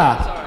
ah,